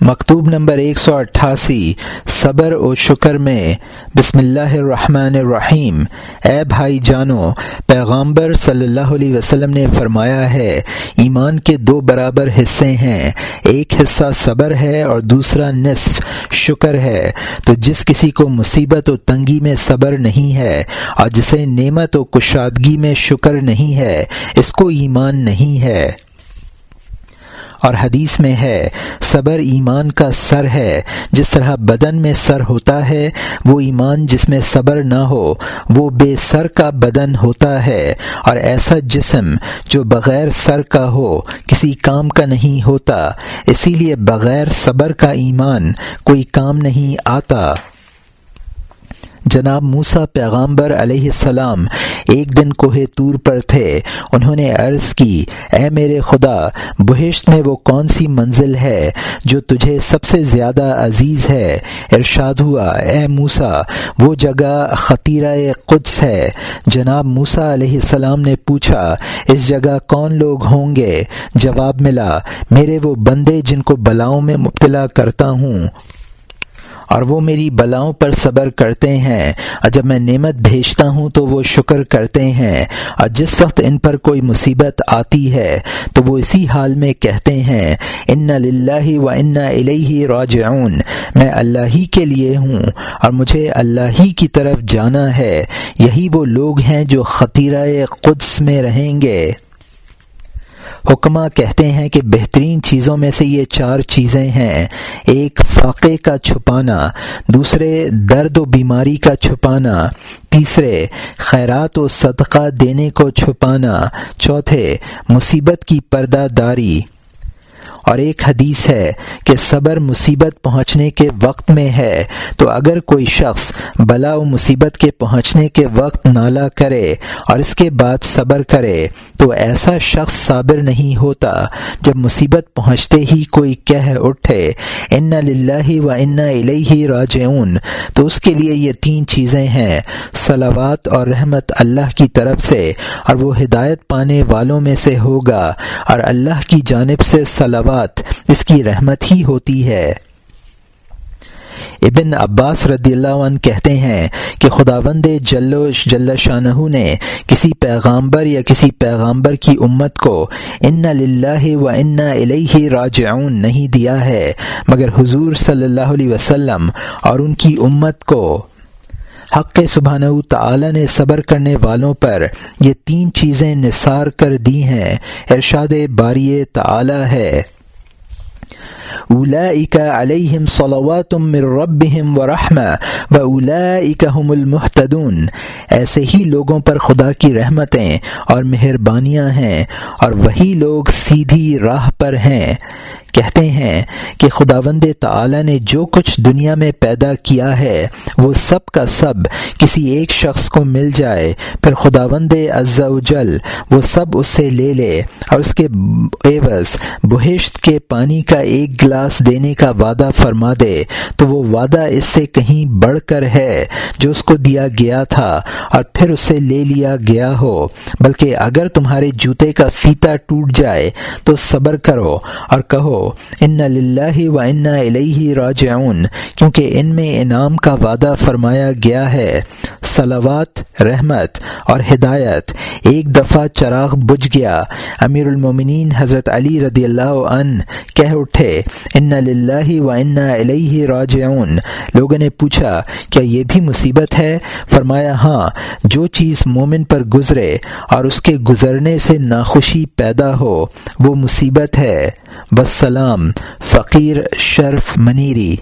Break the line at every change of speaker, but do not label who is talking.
مکتوب نمبر ایک سو اٹھاسی، صبر و شکر میں۔ بسم اللہ الرحمن الرحیم۔ اے بھائی جانو پیغامبر صلی اللہ علیہ وسلم نے فرمایا ہے، ایمان کے دو برابر حصے ہیں۔ ایک حصہ صبر ہے اور دوسرا نصف شکر ہے۔ تو جس کسی کو مصیبت و تنگی میں صبر نہیں ہے اور جسے نعمت و کشادگی میں شکر نہیں ہے، اس کو ایمان نہیں ہے۔ اور حدیث میں ہے، صبر ایمان کا سر ہے، جس طرح بدن میں سر ہوتا ہے، وہ ایمان جس میں صبر نہ ہو، وہ بے سر کا بدن ہوتا ہے۔ اور ایسا جسم جو بغیر سر کا ہو، کسی کام کا نہیں ہوتا، اسی لیے بغیر صبر کا ایمان کوئی کام نہیں آتا۔ جناب موسا پیغامبر علیہ السلام ایک دن کوہ تور پر تھے۔ انہوں نے عرض کی، اے میرے خدا، بہشت میں وہ کون سی منزل ہے جو تجھے سب سے زیادہ عزیز ہے؟ ارشاد ہوا، اے موسا وہ جگہ خطیرہ قدس ہے۔ جناب موسا علیہ السلام نے پوچھا، اس جگہ کون لوگ ہوں گے؟ جواب ملا، میرے وہ بندے جن کو بلاؤں میں مبتلا کرتا ہوں۔ اور وہ میری بلاؤں پر صبر کرتے ہیں۔ اور جب میں نعمت بھیجتا ہوں تو وہ شکر کرتے ہیں۔ اور جس وقت ان پر کوئی مصیبت آتی ہے تو وہ اسی حال میں کہتے ہیں، ان للہ و ان الہ راجعون۔ میں اللہ ہی کے لیے ہوں اور مجھے اللہ ہی کی طرف جانا ہے۔ یہی وہ لوگ ہیں جو خطیرہ قدس میں رہیں گے۔ حکمہ کہتے ہیں کہ بہترین چیزوں میں سے یہ چار چیزیں ہیں۔ ایک، فاقے کا چھپانا، دوسرے، درد و بیماری کا چھپانا، تیسرے، خیرات و صدقہ دینے کو چھپانا، چوتھے، مصیبت کی پردہ داری۔ اور ایک حدیث ہے کہ صبر مصیبت پہنچنے کے وقت میں ہے۔ تو اگر کوئی شخص بلا و مصیبت کے پہنچنے کے وقت نالا کرے اور اس کے بعد صبر کرے، تو ایسا شخص صابر نہیں ہوتا۔ جب مصیبت پہنچتے ہی کوئی کہہ اٹھے، ان للہ و ان الیہ راجعون تو اس کے لیے یہ تین چیزیں ہیں۔ صلوات اور رحمت اللہ کی طرف سے، اور وہ ہدایت پانے والوں میں سے ہوگا۔ اور اللہ کی جانب سے صلوات، اس کی رحمت ہی ہوتی ہے۔ ابن عباس رضی اللہ عنہ کہتے ہیں کہ خدا بند جل شاہ نے کسی پیغامبر یا کسی پیغامبر کی امت کو ان للہ و ان الیہ راجعون نہیں دیا ہے، مگر حضور صلی اللہ علیہ وسلم اور ان کی امت کو حق سبحانہ تعالی نے صبر کرنے والوں پر یہ تین چیزیں نثار کر دی ہیں۔ ارشاد باری تعالی ہے۔ اولئک علیہم صلوات من ربهم ورحمہ و اولئک هم المحتدون ایسے ہی لوگوں پر خدا کی رحمتیں اور مہربانیاں ہیں اور وہی لوگ سیدھی راہ پر ہیں۔ کہتے ہیں کہ خدا وند تعالی نے جو کچھ دنیا میں پیدا کیا ہے، وہ سب کا سب کسی ایک شخص کو مل جائے۔ پھر خدا وند جل وہ سب اس سے لے لے اور اس کے عوض بہشت کے پانی کا ایک گلاس دینے کا وعدہ فرما دے۔ تو وہ وعدہ اس سے کہیں بڑھ کر ہے جو اس کو دیا گیا تھا اور پھر اسے لے لیا گیا ہو۔ بلکہ اگر تمہارے جوتے کا فیتا ٹوٹ جائے تو صبر کرو اور کہو ان للہ و ان الیہ راجعون، کیونکہ ان میں انعام کا وعدہ فرمایا گیا ہے۔ صلوات، رحمت اور ہدایت. ایک دفعہ چراغ بجھ گیا. امیر المومنین حضرت علی رضی اللہ عنہ کہہ اٹھے، ان للہ و ان الیہ راجعون. لوگوں نے پوچھا، کیا یہ بھی مصیبت ہے؟ فرمایا ہاں جو چیز مومن پر گزرے اور اس کے گزرنے سے ناخوشی پیدا ہو، وہ مصیبت ہے. بس سلام فقیر شرف منیری.